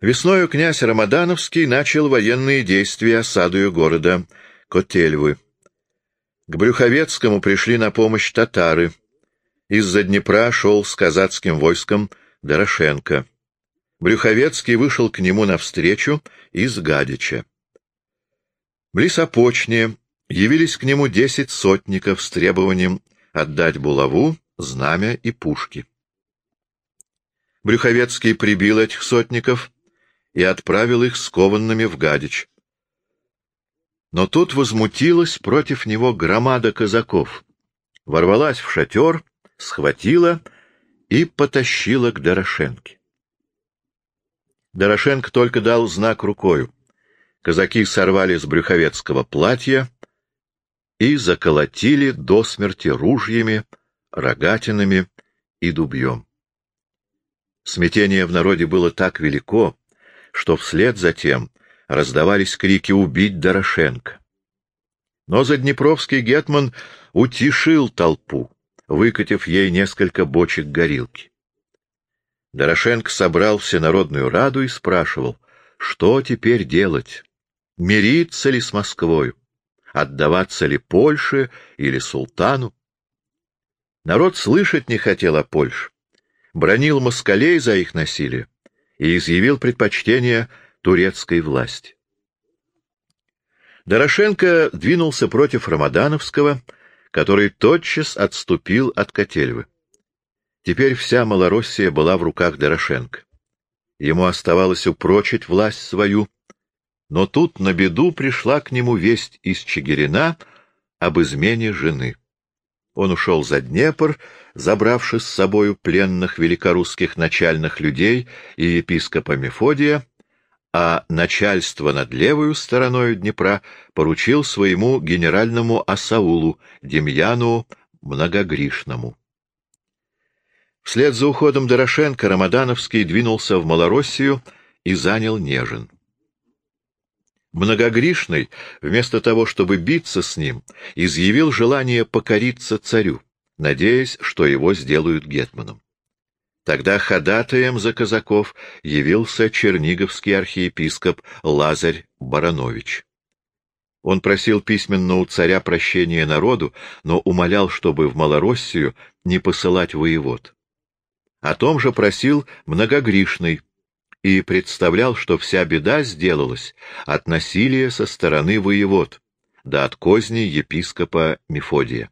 Весною князь Рамадановский начал военные действия осадою города Котельвы. К Брюховецкому пришли на помощь татары. Из-за Днепра шел с казацким войском Дорошенко. Брюховецкий вышел к нему навстречу из Гадича. Близ Опочне явились к нему десять сотников с требованием отдать булаву, знамя и пушки. Брюховецкий прибил этих сотников и отправил их скованными в Гадич. Но тут возмутилась против него громада казаков, ворвалась в шатер, схватила и потащила к Дорошенке. Дорошенко только дал знак рукою. Казаки сорвали с брюховецкого платья и заколотили до смерти ружьями, рогатинами и дубьем. Смятение в народе было так велико, что вслед за тем раздавались крики «Убить Дорошенко!». Но Заднепровский гетман утишил толпу, выкатив ей несколько бочек горилки. Дорошенко собрал всенародную раду и спрашивал, что теперь делать, мириться ли с Москвою, отдаваться ли Польше или султану. Народ слышать не хотел о Польше, бронил москалей за их насилие и изъявил предпочтение турецкой власти. Дорошенко двинулся против Рамадановского, который тотчас отступил от Котельвы. Теперь вся Малороссия была в руках Дорошенко. Ему оставалось упрочить власть свою, но тут на беду пришла к нему весть из Чигирина об измене жены. Он ушел за Днепр, забравши с собою пленных великорусских начальных людей и епископа Мефодия, а начальство над левою стороной Днепра поручил своему генеральному Асаулу Демьяну Многогришному. Вслед за уходом Дорошенко Рамадановский двинулся в Малороссию и занял Нежин. Многогришный, вместо того, чтобы биться с ним, изъявил желание покориться царю, надеясь, что его сделают гетманом. Тогда ходатаем за казаков явился черниговский архиепископ Лазарь Баранович. Он просил письменно у царя прощения народу, но умолял, чтобы в Малороссию не посылать воевод. О том же просил многогришный и представлял, что вся беда сделалась от насилия со стороны воевод, да от козни епископа Мефодия.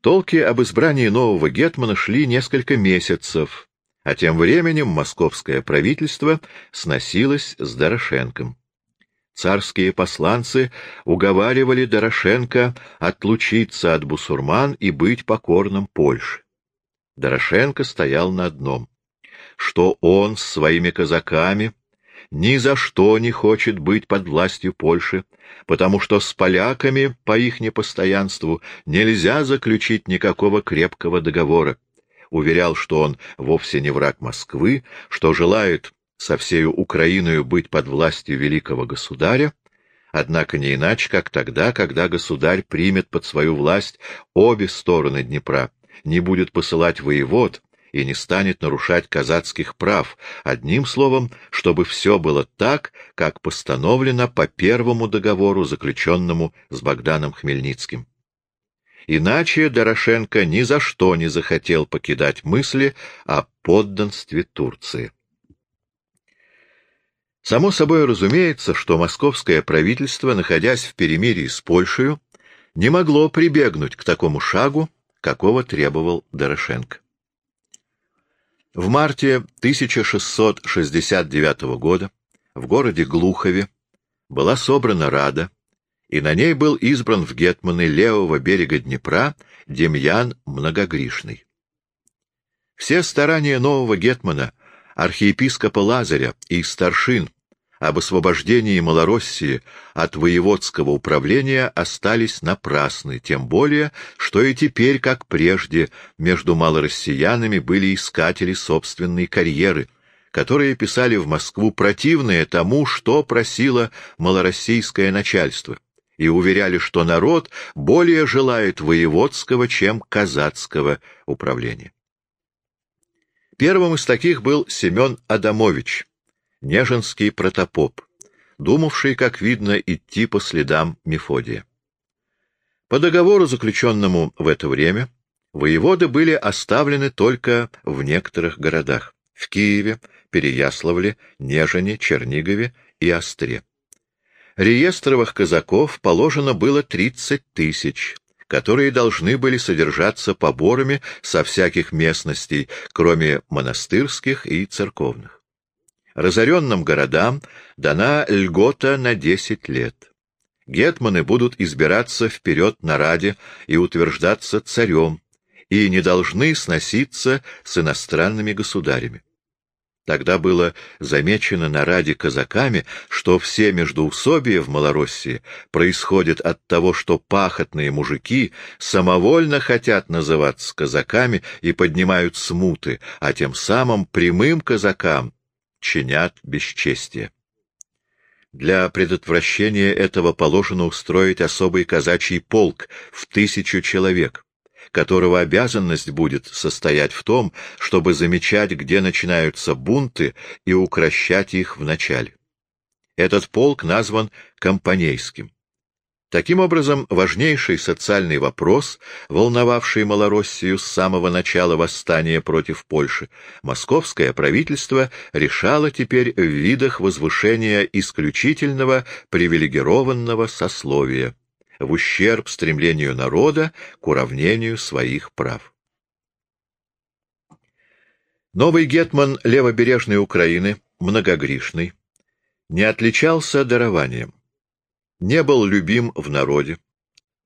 Толки об избрании нового гетмана шли несколько месяцев, а тем временем московское правительство сносилось с Дорошенком. Царские посланцы уговаривали Дорошенко отлучиться от бусурман и быть покорным Польше. Дорошенко стоял на одном, что он с своими казаками ни за что не хочет быть под властью Польши, потому что с поляками, по их непостоянству, нельзя заключить никакого крепкого договора. Уверял, что он вовсе не враг Москвы, что желает со всею Украиной быть под властью великого государя, однако не иначе, как тогда, когда государь примет под свою власть обе стороны Днепра, не будет посылать воевод, и не станет нарушать казацких прав, одним словом, чтобы все было так, как постановлено по первому договору, заключенному с Богданом Хмельницким. Иначе Дорошенко ни за что не захотел покидать мысли о подданстве Турции. Само собой разумеется, что московское правительство, находясь в перемирии с Польшей, не могло прибегнуть к такому шагу, какого требовал Дорошенко. В марте 1669 года в городе Глухове была собрана Рада, и на ней был избран в гетманы левого берега Днепра Демьян Многогришный. Все старания нового гетмана, архиепископа Лазаря и старшин об освобождении Малороссии от воеводского управления остались напрасны, тем более, что и теперь, как прежде, между малороссиянами были искатели собственной карьеры, которые писали в Москву противное тому, что просило малороссийское начальство, и уверяли, что народ более желает воеводского, чем казацкого управления. Первым из таких был Семен Адамович, Неженский протопоп, думавший, как видно, идти по следам Мефодия. По договору, заключенному в это время, воеводы были оставлены только в некоторых городах — в Киеве, Переяславле, Нежине, Чернигове и Остре. Реестровых казаков положено было 30 тысяч, которые должны были содержаться поборами со всяких местностей, кроме монастырских и церковных. Разоренным городам дана льгота на 10 лет. Гетманы будут избираться вперед на Раде и утверждаться царем, и не должны сноситься с иностранными государями. Тогда было замечено на Раде казаками, что все междоусобия в Малороссии происходят от того, что пахотные мужики самовольно хотят называться казаками и поднимают смуты, а тем самым прямым казакам чинят бесчестие. Для предотвращения этого положено устроить особый казачий полк в тысячу человек, которого обязанность будет состоять в том, чтобы замечать, где начинаются бунты, и укращать их в начале. Этот полк назван компанейским. Таким образом, важнейший социальный вопрос, волновавший Малороссию с самого начала восстания против Польши, московское правительство решало теперь в видах возвышения исключительного привилегированного сословия, в ущерб стремлению народа к уравнению своих прав. Новый гетман левобережной Украины, многогришный, не отличался дарованием не был любим в народе,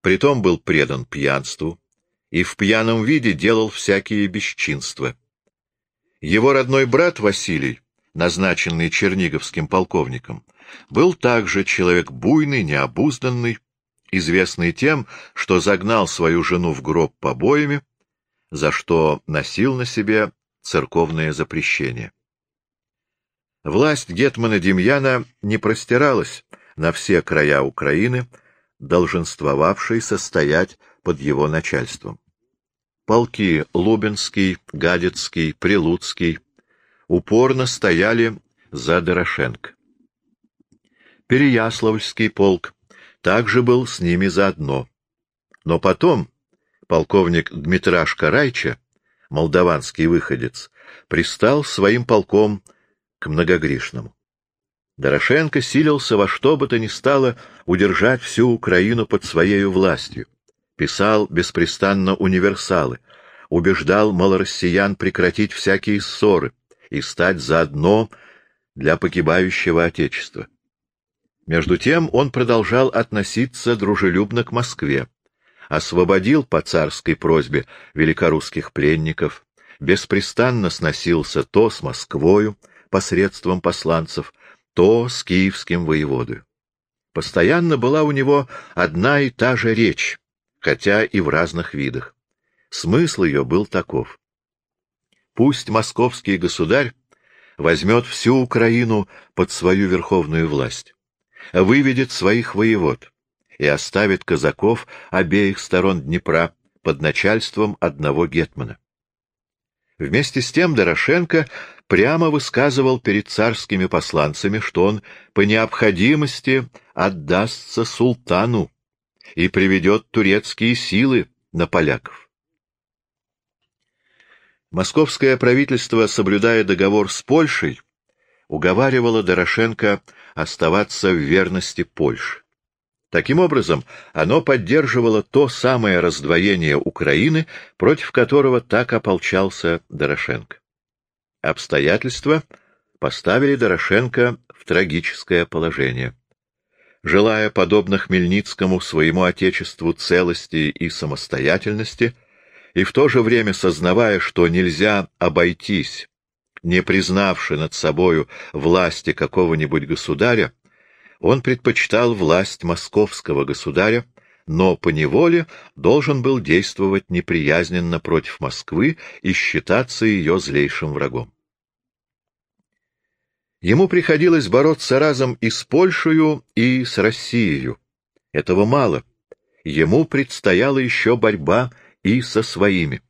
притом был предан пьянству и в пьяном виде делал всякие бесчинства. Его родной брат Василий, назначенный черниговским полковником, был также человек буйный, необузданный, известный тем, что загнал свою жену в гроб побоями, за что носил на себе церковное запрещение. Власть Гетмана Демьяна не простиралась на все края Украины, долженствовавший состоять под его начальством. Полки Лубенский, Гадецкий, Прилуцкий упорно стояли за Дорошенко. Переяславльский полк также был с ними заодно. Но потом полковник Дмитрашка Райча, молдаванский выходец, пристал своим полком к многогришному. Дорошенко силился во что бы то ни стало удержать всю Украину под своей властью. Писал беспрестанно универсалы, убеждал малороссиян прекратить всякие ссоры и стать заодно для погибающего Отечества. Между тем он продолжал относиться дружелюбно к Москве, освободил по царской просьбе великорусских пленников, беспрестанно сносился то с Москвою посредством посланцев, то с киевским воеводой. Постоянно была у него одна и та же речь, хотя и в разных видах. Смысл ее был таков. Пусть московский государь возьмет всю Украину под свою верховную власть, выведет своих воевод и оставит казаков обеих сторон Днепра под начальством одного гетмана. Вместе с тем Дорошенко прямо высказывал перед царскими посланцами, что он по необходимости отдастся султану и приведет турецкие силы на поляков. Московское правительство, соблюдая договор с Польшей, уговаривало Дорошенко оставаться в верности Польше. Таким образом, оно поддерживало то самое раздвоение Украины, против которого так ополчался Дорошенко. Обстоятельства поставили Дорошенко в трагическое положение. Желая, подобно Хмельницкому, своему отечеству целости и самостоятельности, и в то же время сознавая, что нельзя обойтись, не признавши над собою власти какого-нибудь государя, он предпочитал власть московского государя, но по неволе должен был действовать неприязненно против Москвы и считаться ее злейшим врагом. Ему приходилось бороться разом и с Польшей, и с Россией. Этого мало. Ему предстояла еще борьба и со своими.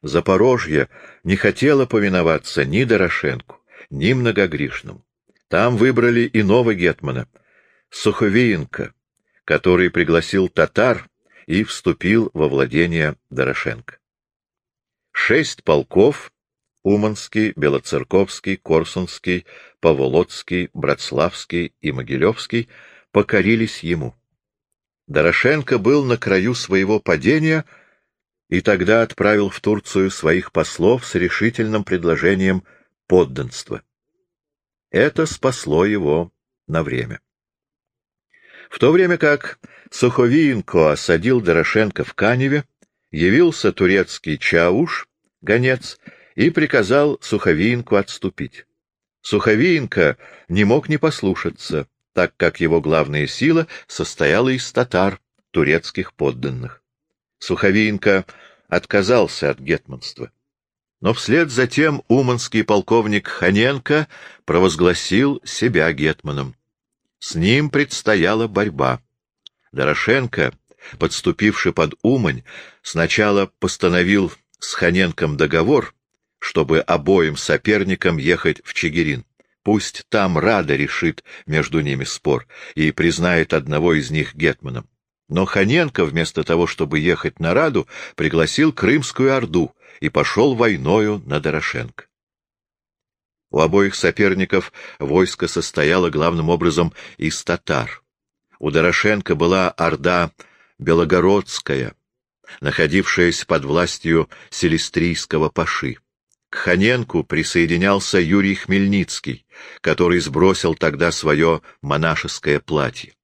Запорожье не хотело повиноваться ни Дорошенку, ни Многогришному. Там выбрали иного гетмана, Суховеенко, который пригласил татар и вступил во владение Дорошенко. Шесть полков — Уманский, Белоцерковский, Корсунский, Поволоцкий, Братславский и Могилевский — покорились ему. Дорошенко был на краю своего падения и тогда отправил в Турцию своих послов с решительным предложением подданства. Это спасло его на время. В то время как Суховиенко осадил Дорошенко в Каневе, явился турецкий Чауш, гонец, и приказал Суховиенко отступить. Суховиенко не мог не послушаться, так как его главная сила состояла из татар, турецких подданных. Суховиенко отказался от гетманства. Но вслед за тем уманский полковник Ханенко провозгласил себя гетманом. С ним предстояла борьба. Дорошенко, подступивший под Умань, сначала постановил с Ханенком договор, чтобы обоим соперникам ехать в Чигирин. Пусть там Рада решит между ними спор и признает одного из них гетманом. Но Ханенко, вместо того, чтобы ехать на Раду, пригласил Крымскую Орду и пошел войною на Дорошенко. У обоих соперников войско состояло главным образом из татар. У Дорошенко была Орда Белогородская, находившаяся под властью селестрийского паши. К Ханенку присоединялся Юрий Хмельницкий, который сбросил тогда свое монашеское платье.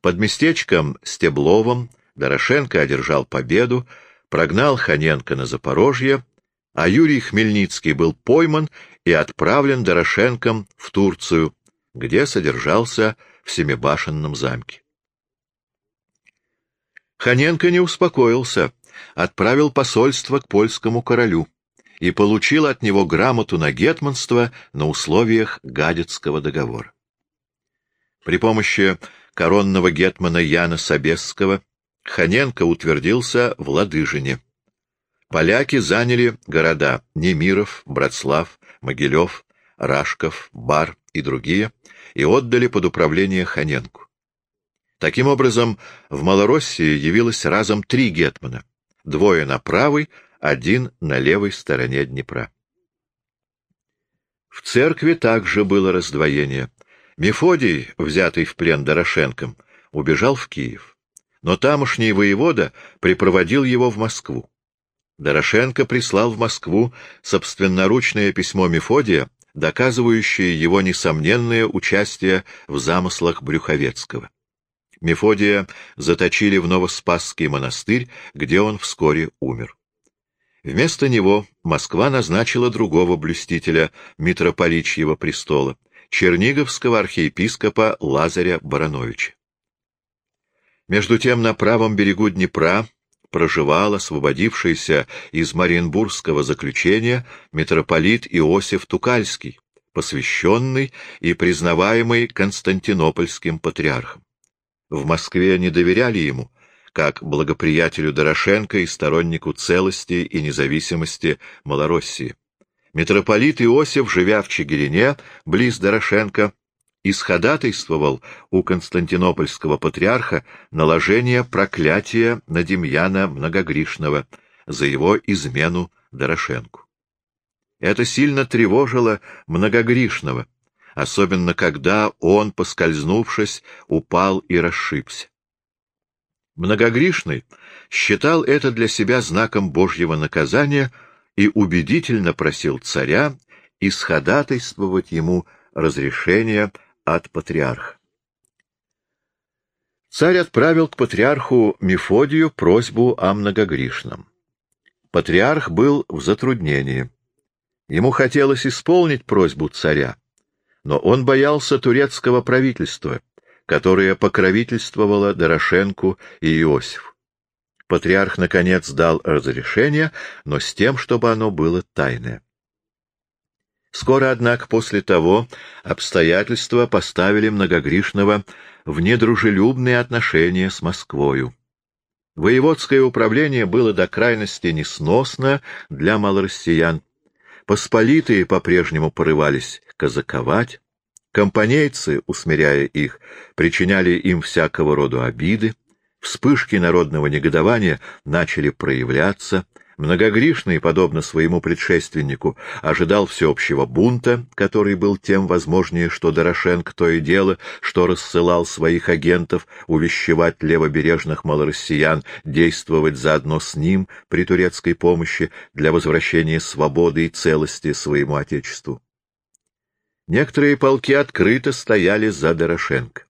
Под местечком Стебловым Дорошенко одержал победу, прогнал Ханенко на Запорожье, а Юрий Хмельницкий был пойман и отправлен Дорошенком в Турцию, где содержался в Семибашенном замке. Ханенко не успокоился, отправил посольство к польскому королю и получил от него грамоту на гетманство на условиях Гадецкого договора. При помощи коронного гетмана Яна Собесского Ханенко утвердился в Ладыжине. Поляки заняли города Немиров, Братслав, Могилев, Рашков, Бар и другие и отдали под управление Ханенку. Таким образом, в Малороссии явилось разом три гетмана, двое на правой, один на левой стороне Днепра. В церкви также было раздвоение. Мефодий, взятый в плен Дорошенком, убежал в Киев. Но тамошний воевода припроводил его в Москву. Дорошенко прислал в Москву собственноручное письмо Мефодия, доказывающее его несомненное участие в замыслах Брюховецкого. Мефодия заточили в Новоспасский монастырь, где он вскоре умер. Вместо него Москва назначила другого блюстителя митрополичьего престола, черниговского архиепископа Лазаря Барановича. Между тем на правом берегу Днепра проживал освободившийся из Мариенбургского заключения митрополит Иосиф Тукальский, посвященный и признаваемый Константинопольским патриархом. В Москве не доверяли ему, как благоприятелю Дорошенко и стороннику целости и независимости Малороссии. Митрополит Иосиф, живя в Чигирине, близ Дорошенко, исходатайствовал у константинопольского патриарха наложение проклятия на Демьяна Многогришного за его измену Дорошенку. Это сильно тревожило Многогришного, особенно когда он, поскользнувшись, упал и расшибся. Многогришный считал это для себя знаком Божьего наказания и убедительно просил царя исходатайствовать ему разрешение от патриарха. Царь отправил к патриарху Мефодию просьбу о многогришном. Патриарх был в затруднении. Ему хотелось исполнить просьбу царя, но он боялся турецкого правительства — которое покровительствовало Дорошенку и Иосифу. Патриарх, наконец, дал разрешение, но с тем, чтобы оно было тайное. Скоро, однако, после того обстоятельства поставили Многогришного в недружелюбные отношения с Москвою. Воеводское управление было до крайности несносно для малороссиян. Посполитые по-прежнему порывались казаковать, Компанейцы, усмиряя их, причиняли им всякого рода обиды, вспышки народного негодования начали проявляться, Многогришный, подобно своему предшественнику, ожидал всеобщего бунта, который был тем возможнее, что Дорошенко то и дело, что рассылал своих агентов увещевать левобережных малороссиян действовать заодно с ним при турецкой помощи для возвращения свободы и целости своему отечеству. Некоторые полки открыто стояли за Дорошенко.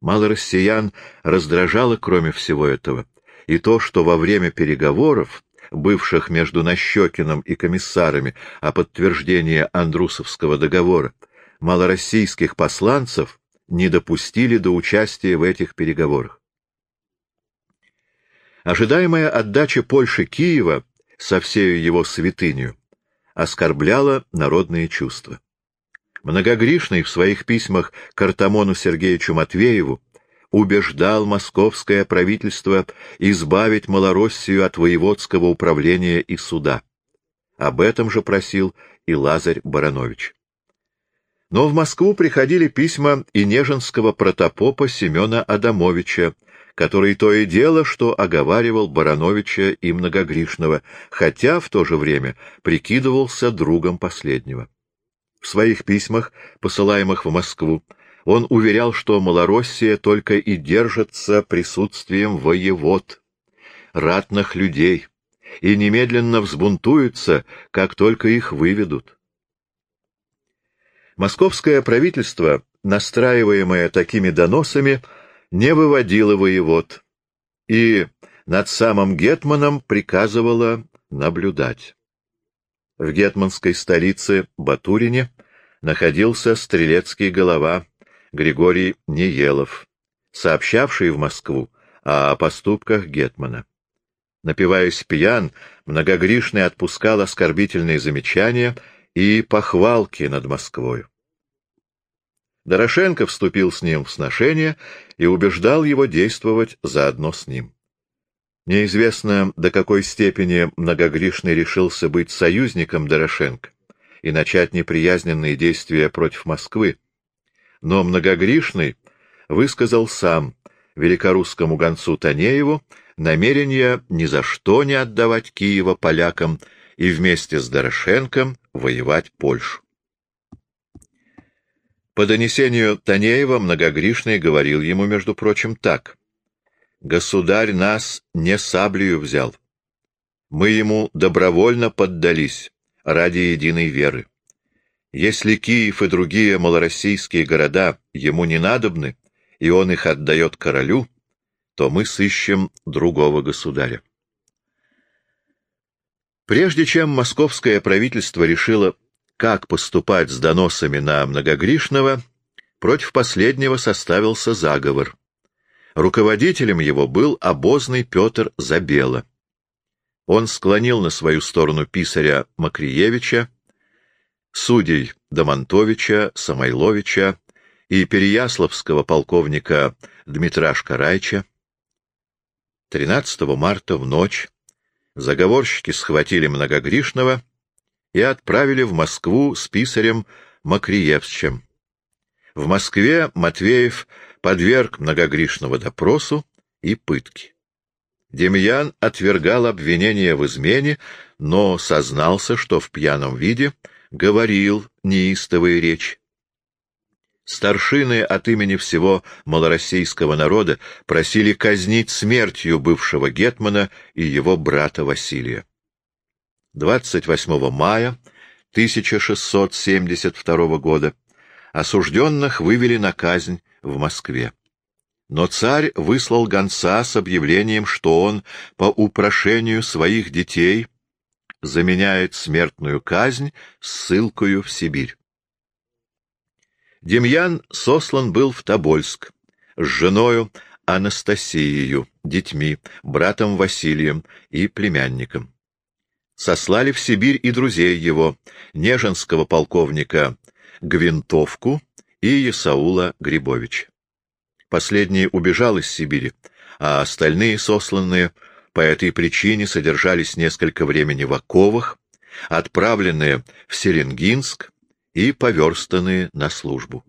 Малороссиян раздражало, кроме всего этого, и то, что во время переговоров бывших между Нащекиным и комиссарами о подтверждении Андрусовского договора, малороссийских посланцев не допустили до участия в этих переговорах. Ожидаемая отдача Польши Киева со всею его святынью оскорбляла народные чувства. Многогришный в своих письмах к Артамону Сергеевичу Матвееву убеждал московское правительство избавить Малороссию от воеводского управления и суда. Об этом же просил и Лазарь Баранович. Но в Москву приходили письма и неженского протопопа Семена Адамовича, который то и дело, что оговаривал Барановича и Многогришного, хотя в то же время прикидывался другом последнего. В своих письмах, посылаемых в Москву, он уверял, что Малороссия только и держится присутствием воевод, ратных людей, и немедленно взбунтуются, как только их выведут. Московское правительство, настраиваемое такими доносами, не выводило воевод и над самым Гетманом приказывало наблюдать. В гетманской столице Батурине находился стрелецкий голова Григорий Неелов, сообщавший в Москву о поступках Гетмана. Напиваясь пьян, многогришный отпускал оскорбительные замечания и похвалки над Москвой. Дорошенко вступил с ним в сношение и убеждал его действовать заодно с ним. Неизвестно, до какой степени многогришный решился быть союзником Дорошенко и начать неприязненные действия против Москвы, но многогришный высказал сам великорусскому гонцу Танееву намерение ни за что не отдавать Киева полякам и вместе с Дорошенком воевать Польшу. По донесению Танеева многогришный говорил ему, между прочим, так. «Государь нас не саблею взял. Мы ему добровольно поддались ради единой веры. Если Киев и другие малороссийские города ему не надобны, и он их отдает королю, то мы сыщем другого государя. Прежде чем московское правительство решило, как поступать с доносами на Многогришного, против последнего составился заговор. Руководителем его был обозный Петр Забела. Он склонил на свою сторону писаря Макриевича, судей Домонтовича, Самойловича и переяславского полковника Дмитра Шкарайча. 13 марта в ночь заговорщики схватили Многогришного и отправили в Москву с писарем Макриевским. В Москве Матвеев подверг Многогришного допросу и пытке. Демьян отвергал обвинение в измене, но сознался, что в пьяном виде — говорил неистовая речь. Старшины от имени всего малороссийского народа просили казнить смертью бывшего Гетмана и его брата Василия. 28 мая 1672 года осужденных вывели на казнь в Москве. Но царь выслал гонца с объявлением, что он по упрошению своих детей заменяет смертную казнь ссылкою в Сибирь. Демьян сослан был в Тобольск с женою Анастасией, детьми, братом Василием и племянником. Сослали в Сибирь и друзей его, неженского полковника Гвинтовку и Исаула Грибович. Последний убежал из Сибири, а остальные сосланные — по этой причине содержались несколько времени в оковах, отправленные в Серенгинск и поверстаны на службу.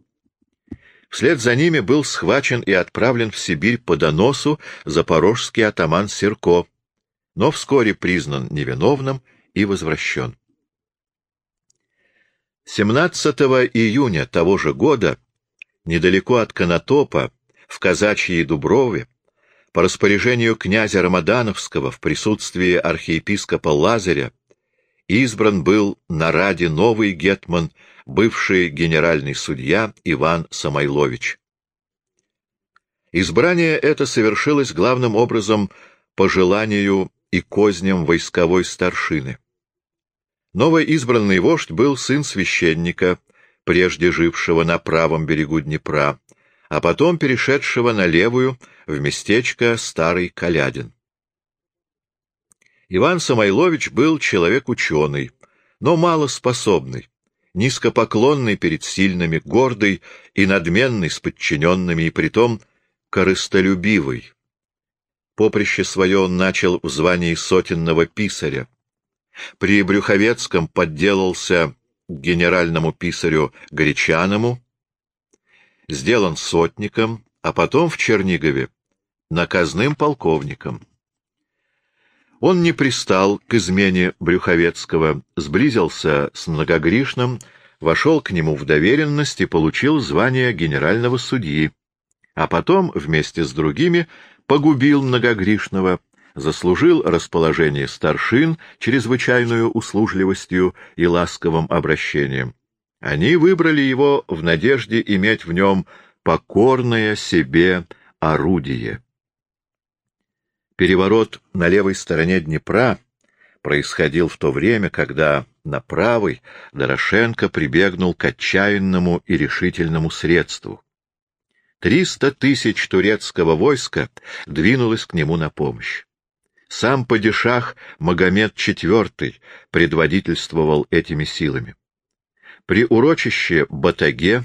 Вслед за ними был схвачен и отправлен в Сибирь по доносу запорожский атаман Серко, но вскоре признан невиновным и возвращен. 17 июня того же года, недалеко от Конотопа, в Казачьей Дуброве, по распоряжению князя Рамадановского в присутствии архиепископа Лазаря, избран был на Раде новый гетман, бывший генеральный судья Иван Самойлович. Избрание это совершилось главным образом по желанию и козням войсковой старшины. Новоизбранный вождь был сын священника, прежде жившего на правом берегу Днепра, а потом перешедшего на левую в местечко Старый Калядин. Иван Самойлович был человек ученый, но малоспособный, низкопоклонный перед сильными, гордый и надменный с подчиненными, и притом корыстолюбивый. Поприще свое он начал в звании сотенного писаря. При Брюховецком подделался генеральному писарю Горячаному, сделан сотником, а потом в Чернигове наказным полковником. Он не пристал к измене Брюховецкого, сблизился с многогришным, вошел к нему в доверенность и получил звание генерального судьи, а потом вместе с другими погубил многогришного, заслужил расположение старшин чрезвычайную услужливостью и ласковым обращением. Они выбрали его в надежде иметь в нем покорное себе орудие. Переворот на левой стороне Днепра происходил в то время, когда на правой Дорошенко прибегнул к отчаянному и решительному средству. Триста тысяч турецкого войска двинулось к нему на помощь. Сам падишах Магомед IV предводительствовал этими силами. При урочище Батаге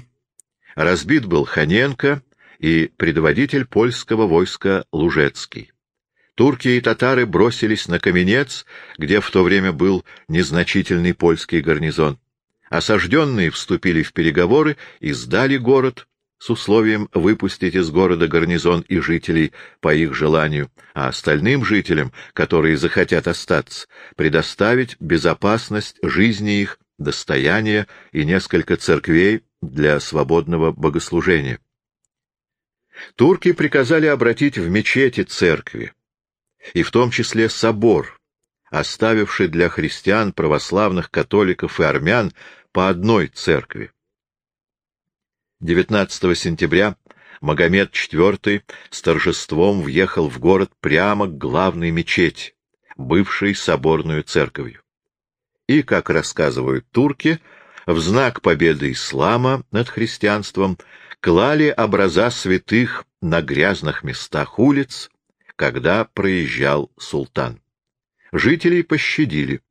разбит был Ханенко и предводитель польского войска Лужецкий. Турки и татары бросились на Каменец, где в то время был незначительный польский гарнизон. Осажденные вступили в переговоры и сдали город с условием выпустить из города гарнизон и жителей по их желанию, а остальным жителям, которые захотят остаться, предоставить безопасность жизни их, достояния и несколько церквей для свободного богослужения. Турки приказали обратить в мечети церкви, и в том числе собор, оставивший для христиан, православных, католиков и армян по одной церкви. 19 сентября Магомед IV с торжеством въехал в город прямо к главной мечети, бывшей соборную церковью. И, как рассказывают турки, в знак победы ислама над христианством клали образа святых на грязных местах улиц, когда проезжал султан. Жителей пощадили,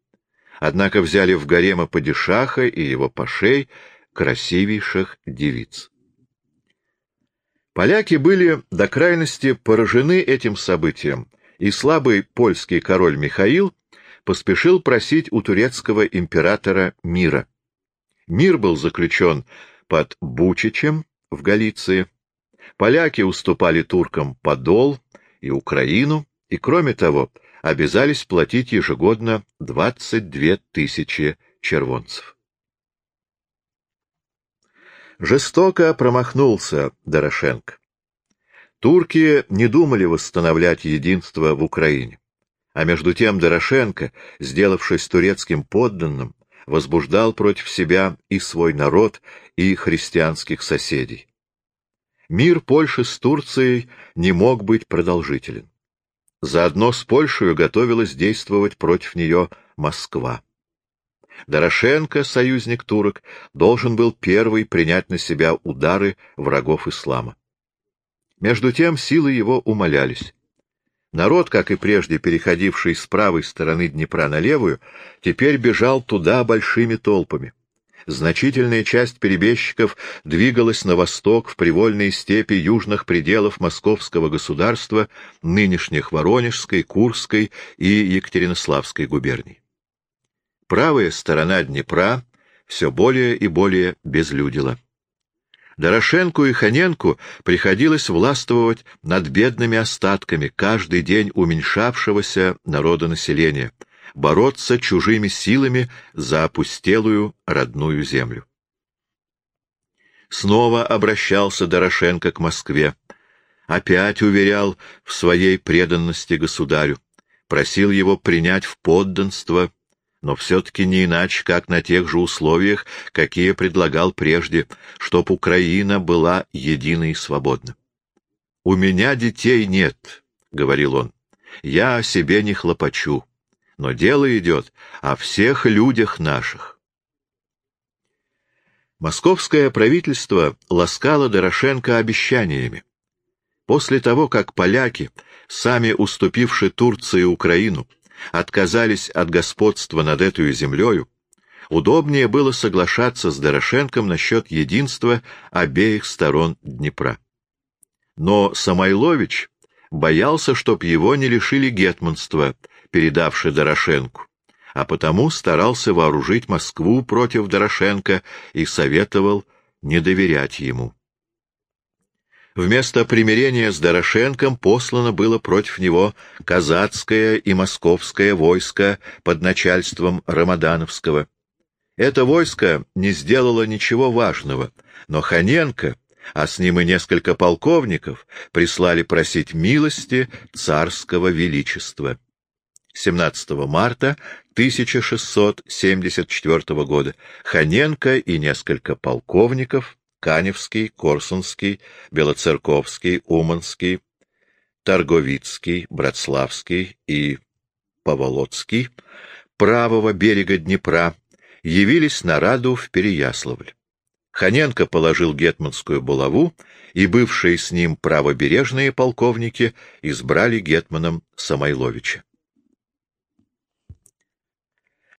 однако взяли в гарема падишаха и его пашей красивейших девиц. Поляки были до крайности поражены этим событием, и слабый польский король Михаил поспешил просить у турецкого императора мира. Мир был заключен под Бучичем в Галиции. Поляки уступали туркам Подол, и Украину, и, кроме того, обязались платить ежегодно 22 тысячи червонцев. Жестоко промахнулся Дорошенко. Турки не думали восстановлять единство в Украине, а между тем Дорошенко, сделавшись турецким подданным, возбуждал против себя и свой народ, и христианских соседей мир Польши с Турцией не мог быть продолжителен. Заодно с Польшей готовилась действовать против нее Москва. Дорошенко, союзник турок, должен был первый принять на себя удары врагов ислама. Между тем силы его умолялись. Народ, как и прежде переходивший с правой стороны Днепра на левую, теперь бежал туда большими толпами. Значительная часть перебежчиков двигалась на восток в привольные степи южных пределов московского государства, нынешних Воронежской, Курской и Екатеринославской губерний. Правая сторона Днепра все более и более безлюдило. Дорошенку и Ханенку приходилось властвовать над бедными остатками каждый день уменьшавшегося народонаселения, бороться чужими силами за опустелую родную землю. Снова обращался Дорошенко к Москве, опять уверял в своей преданности государю, просил его принять в подданство но все-таки не иначе, как на тех же условиях, какие предлагал прежде, чтоб Украина была едина и свободна. «У меня детей нет», — говорил он, — «я о себе не хлопочу, но дело идет о всех людях наших». Московское правительство ласкало Дорошенко обещаниями. После того, как поляки, сами уступившие Турции Украину, отказались от господства над этой землею, удобнее было соглашаться с Дорошенком насчет единства обеих сторон Днепра. Но Самойлович боялся, чтоб его не лишили гетманства, передавши Дорошенку, а потому старался вооружить Москву против Дорошенко и советовал не доверять ему. Вместо примирения с Дорошенком послано было против него казацкое и московское войско под начальством Рамадановского. Это войско не сделало ничего важного, но Ханенко, а с ним и несколько полковников, прислали просить милости царского величества. 17 марта 1674 года Ханенко и несколько полковников Каневский, Корсунский, Белоцерковский, Уманский, Торговицкий, Братславский и Поволоцкий правого берега Днепра явились на Раду в Переяславль. Ханенко положил гетманскую булаву, и бывшие с ним правобережные полковники избрали гетманом Самойловича.